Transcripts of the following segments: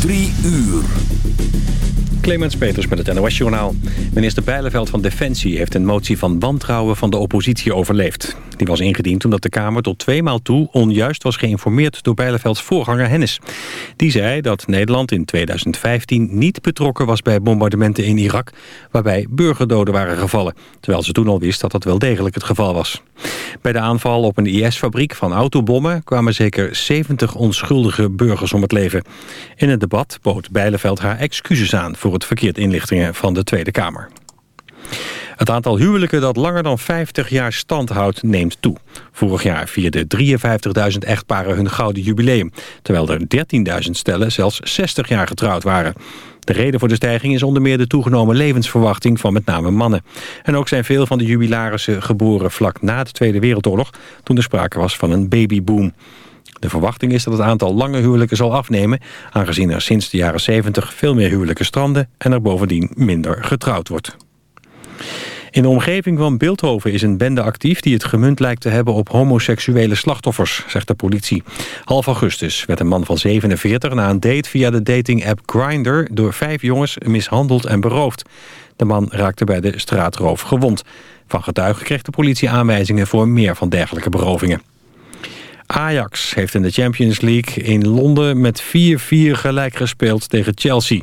Drie uur. Clemens Peters met het NOS-journaal. Minister Bijleveld van Defensie heeft een motie van wantrouwen van de oppositie overleefd. Die was ingediend omdat de Kamer tot tweemaal toe onjuist was geïnformeerd door Bijlevelds voorganger Hennis. Die zei dat Nederland in 2015 niet betrokken was bij bombardementen in Irak, waarbij burgerdoden waren gevallen. Terwijl ze toen al wist dat dat wel degelijk het geval was. Bij de aanval op een IS-fabriek van autobommen kwamen zeker 70 onschuldige burgers om het leven. In het debat bood Bijleveld haar excuses aan voor het verkeerd inlichtingen van de Tweede Kamer. Het aantal huwelijken dat langer dan 50 jaar stand houdt neemt toe. Vorig jaar vierden 53.000 echtparen hun gouden jubileum... terwijl er 13.000 stellen zelfs 60 jaar getrouwd waren. De reden voor de stijging is onder meer de toegenomen levensverwachting van met name mannen. En ook zijn veel van de jubilarissen geboren vlak na de Tweede Wereldoorlog... toen er sprake was van een babyboom. De verwachting is dat het aantal lange huwelijken zal afnemen... aangezien er sinds de jaren 70 veel meer huwelijken stranden... en er bovendien minder getrouwd wordt. In de omgeving van Beeldhoven is een bende actief... die het gemunt lijkt te hebben op homoseksuele slachtoffers, zegt de politie. Half augustus werd een man van 47 na een date via de dating-app Grindr... door vijf jongens mishandeld en beroofd. De man raakte bij de straatroof gewond. Van getuigen kreeg de politie aanwijzingen voor meer van dergelijke berovingen. Ajax heeft in de Champions League in Londen met 4-4 gelijk gespeeld tegen Chelsea.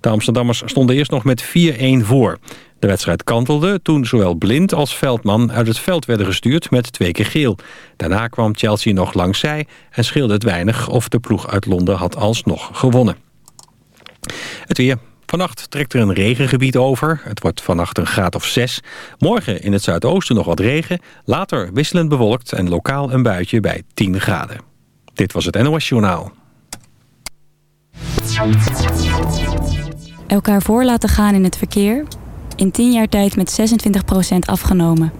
De Amsterdammers stonden eerst nog met 4-1 voor. De wedstrijd kantelde toen zowel Blind als Veldman uit het veld werden gestuurd met twee keer geel. Daarna kwam Chelsea nog langs zij en scheelde het weinig of de ploeg uit Londen had alsnog gewonnen. Het weer. Vannacht trekt er een regengebied over. Het wordt vannacht een graad of 6. Morgen in het zuidoosten nog wat regen. Later wisselend bewolkt en lokaal een buitje bij 10 graden. Dit was het NOS Journaal. Elkaar voor laten gaan in het verkeer. In 10 jaar tijd met 26% afgenomen.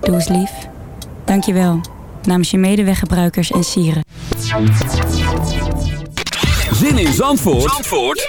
Doe eens lief. Dank je wel. Namens je medeweggebruikers en sieren. Zin in Zandvoort, Zandvoort?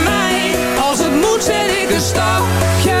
stapje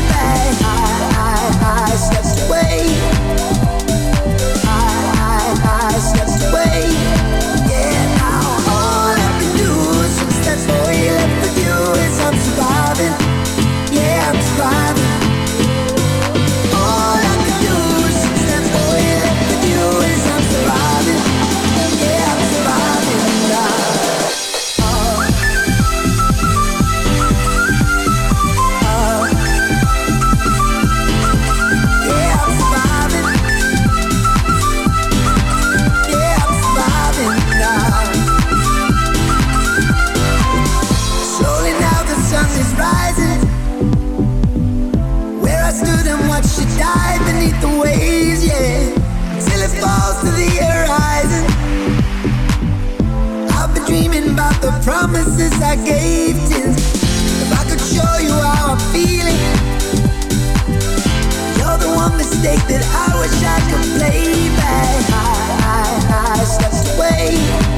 the waves, yeah, till it falls to the horizon. I've been the promises I. If I could show you how I'm feeling, you're the one mistake that I wish I could play back. I, I, I stepped away.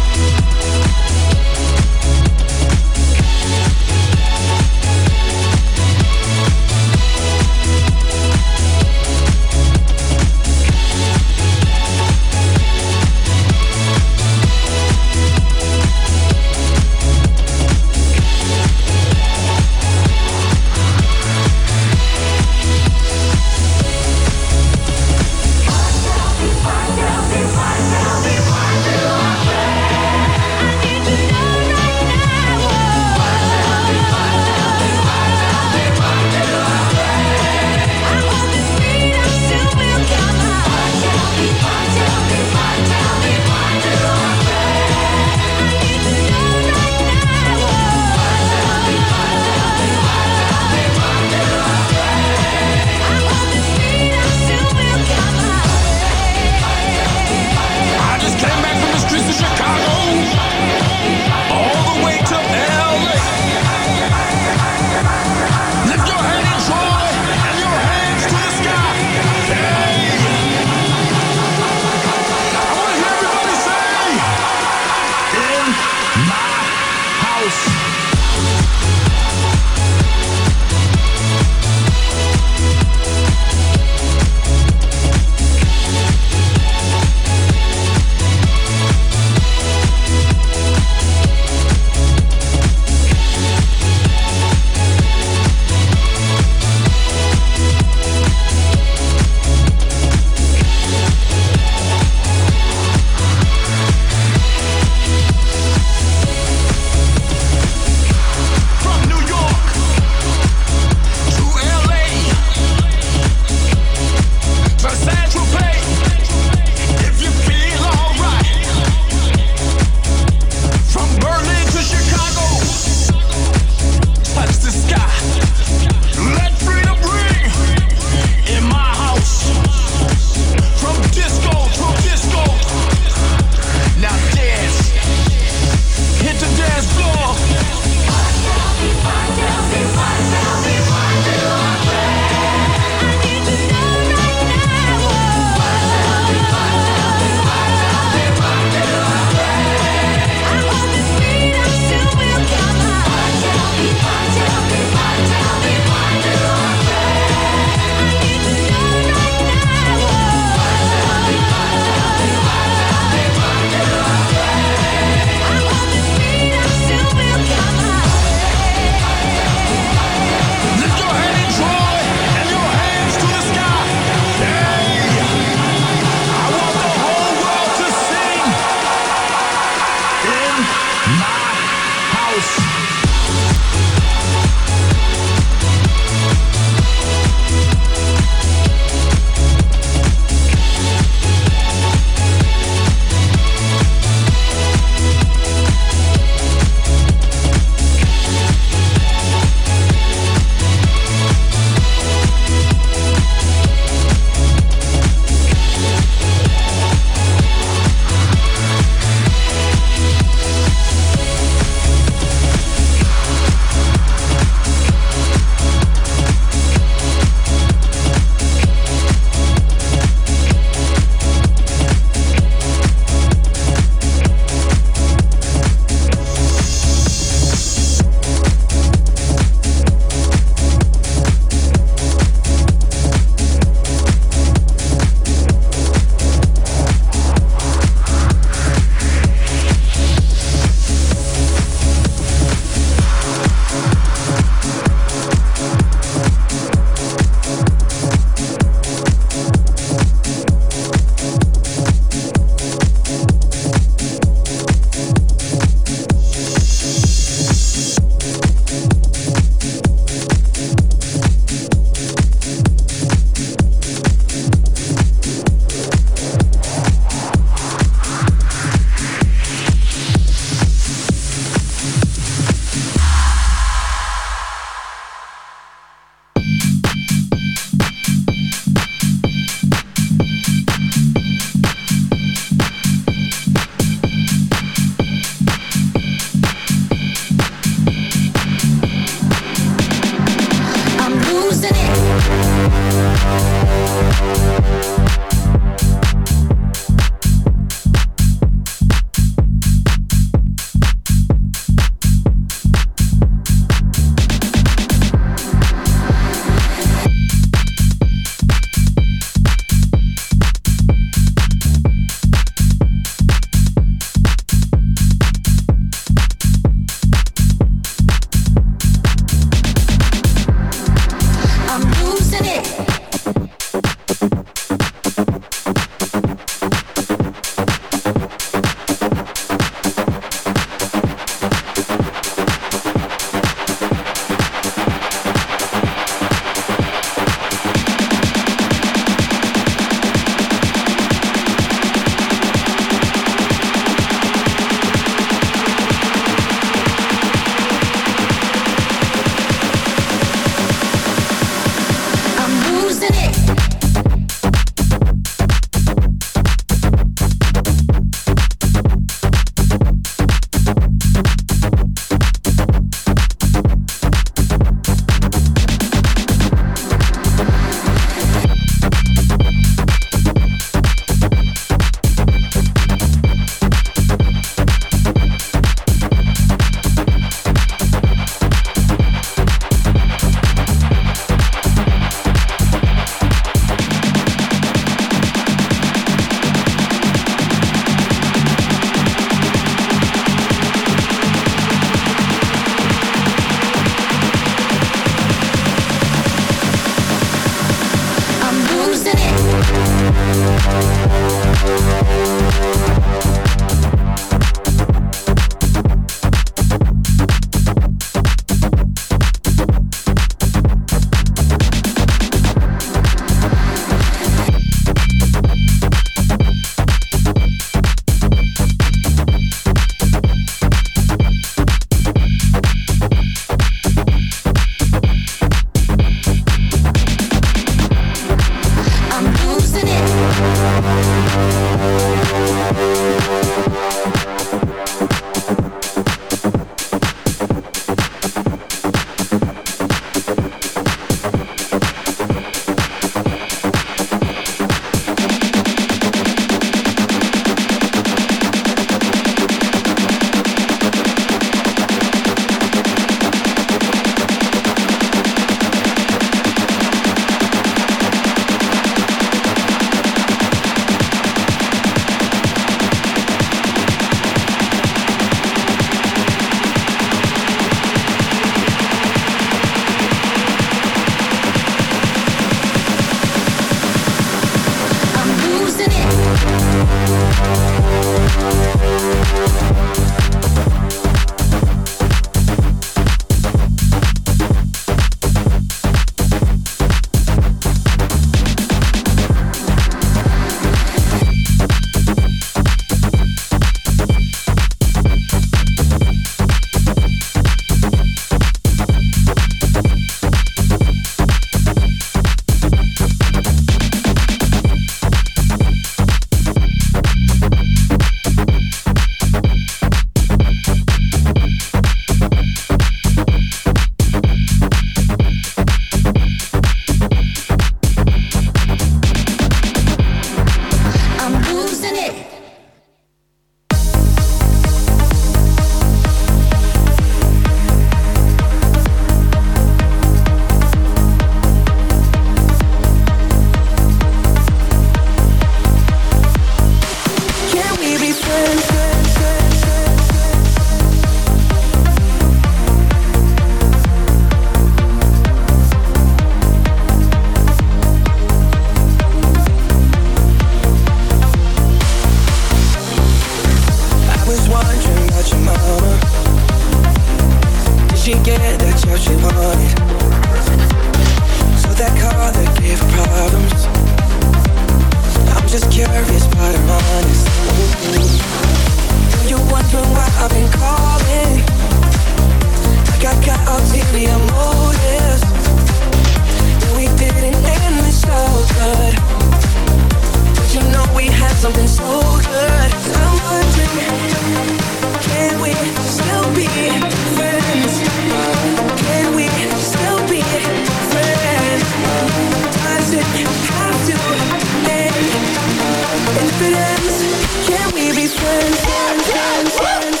confidence. Can we be friends? friends, friends, friends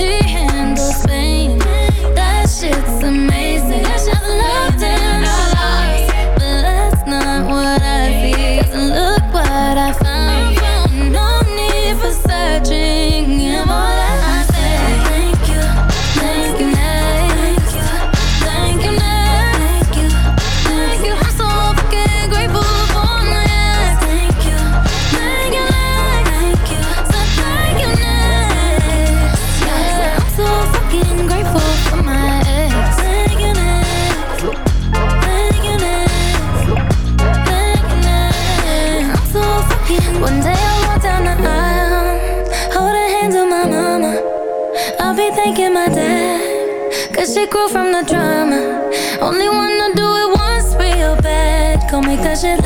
she from the drama. Only wanna do it once real bad. Go make that shit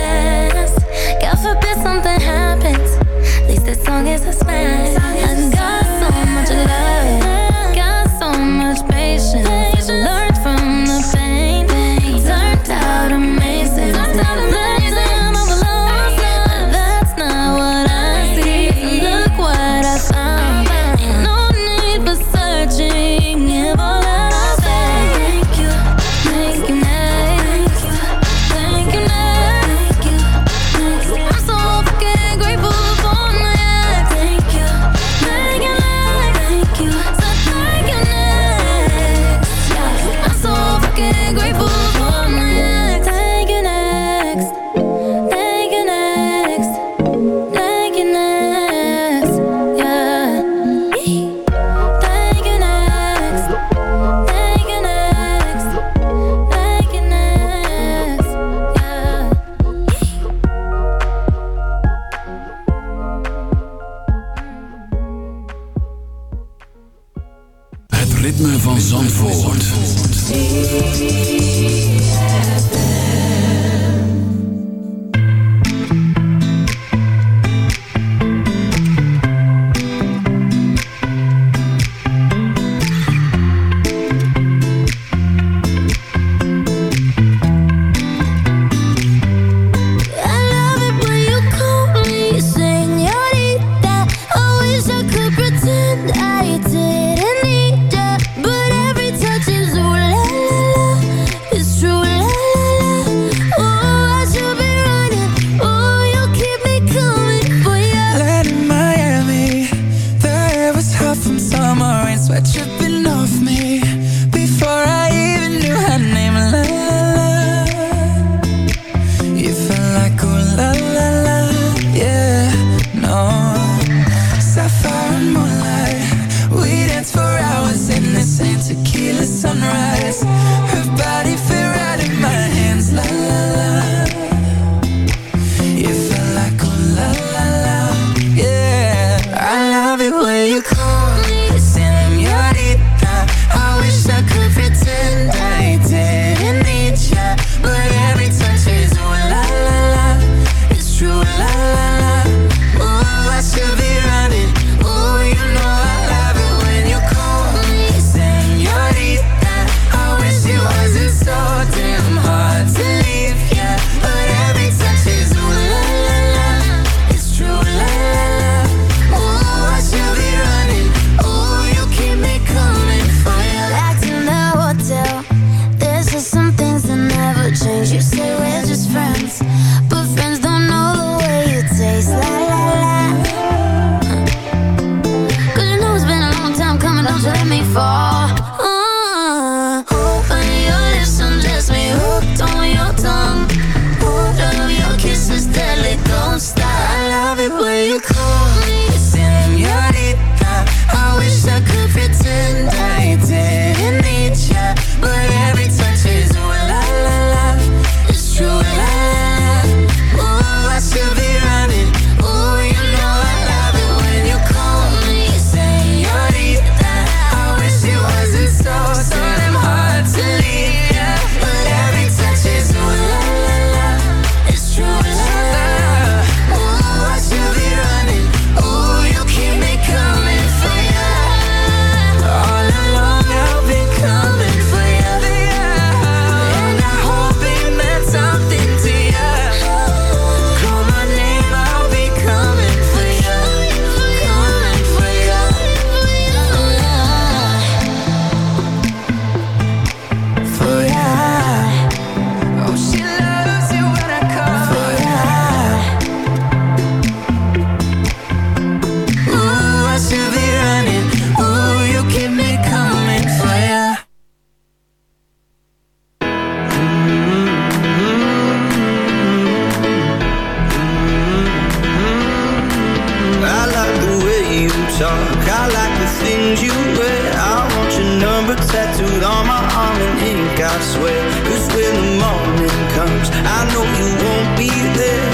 talk. I like the things you wear. I want your number tattooed on my arm in ink, I swear. Cause when the morning comes, I know you won't be there.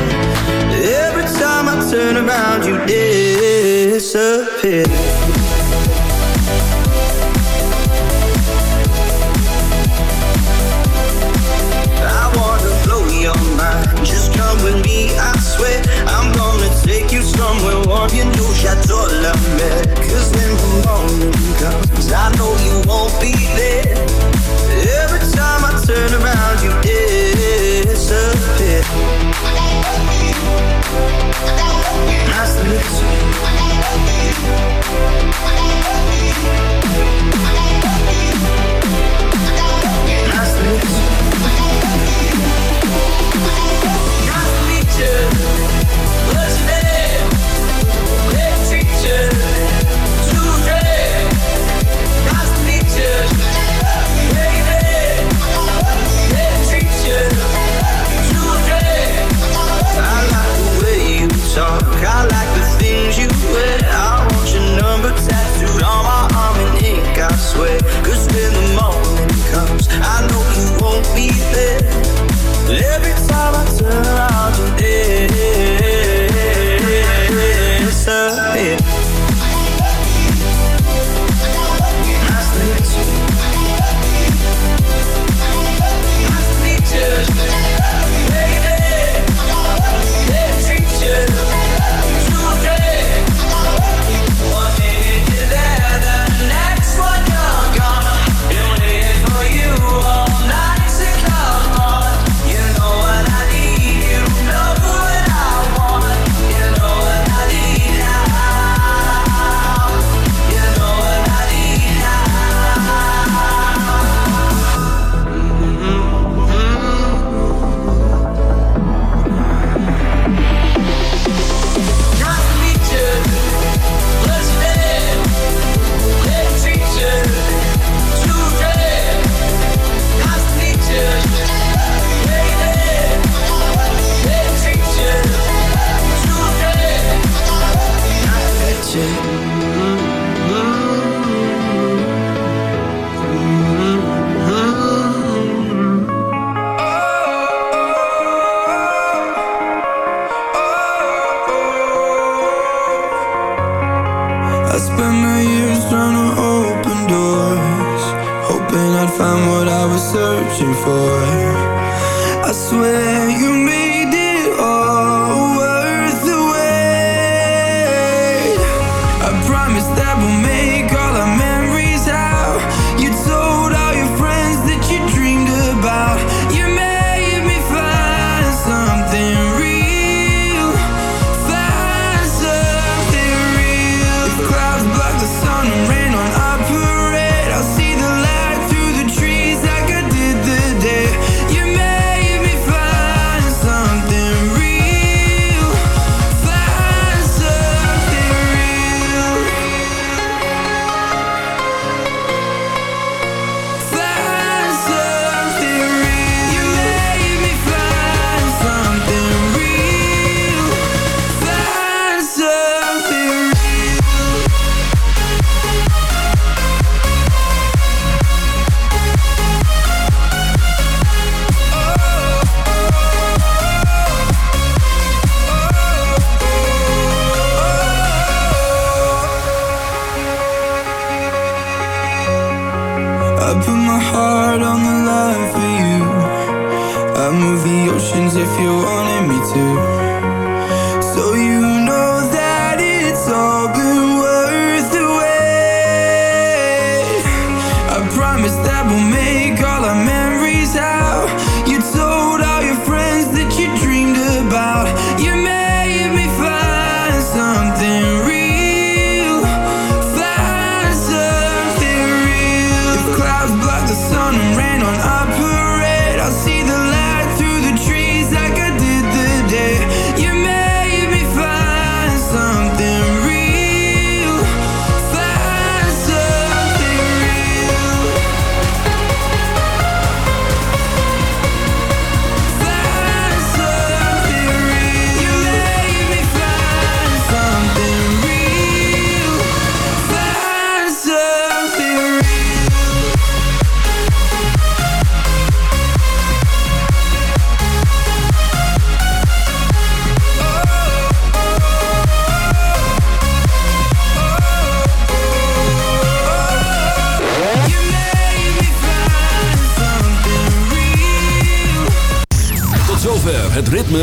Every time I turn around, you disappear. I wanna blow your mind. Just come with me, I somewhere warm, you know Chateau La Mer. Cause when the morning comes, I know you won't be there. Every time I turn around, you disappear.